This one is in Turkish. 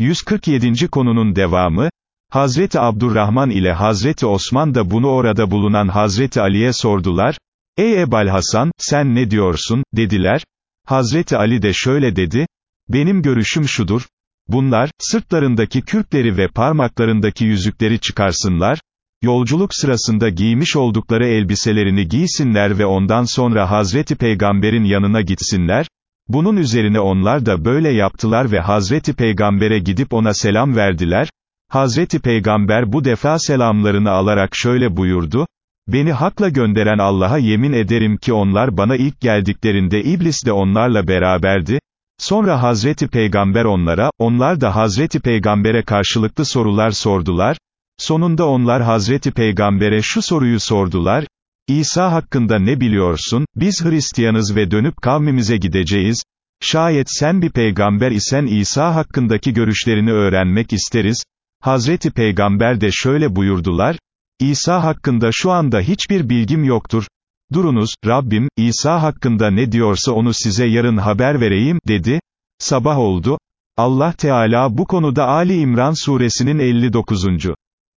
147. konunun devamı, Hazreti Abdurrahman ile Hazreti Osman da bunu orada bulunan Hazreti Ali'ye sordular, Ey Ebal Hasan, sen ne diyorsun, dediler, Hazreti Ali de şöyle dedi, benim görüşüm şudur, bunlar, sırtlarındaki kürkleri ve parmaklarındaki yüzükleri çıkarsınlar, yolculuk sırasında giymiş oldukları elbiselerini giysinler ve ondan sonra Hazreti Peygamber'in yanına gitsinler, bunun üzerine onlar da böyle yaptılar ve Hazreti Peygamber'e gidip ona selam verdiler, Hazreti Peygamber bu defa selamlarını alarak şöyle buyurdu, Beni hakla gönderen Allah'a yemin ederim ki onlar bana ilk geldiklerinde iblis de onlarla beraberdi, sonra Hazreti Peygamber onlara, onlar da Hazreti Peygamber'e karşılıklı sorular sordular, sonunda onlar Hazreti Peygamber'e şu soruyu sordular, İsa hakkında ne biliyorsun, biz Hristiyanız ve dönüp kavmimize gideceğiz, şayet sen bir peygamber isen İsa hakkındaki görüşlerini öğrenmek isteriz, Hazreti Peygamber de şöyle buyurdular, İsa hakkında şu anda hiçbir bilgim yoktur, durunuz, Rabbim, İsa hakkında ne diyorsa onu size yarın haber vereyim, dedi, sabah oldu, Allah Teala bu konuda Ali İmran suresinin 59.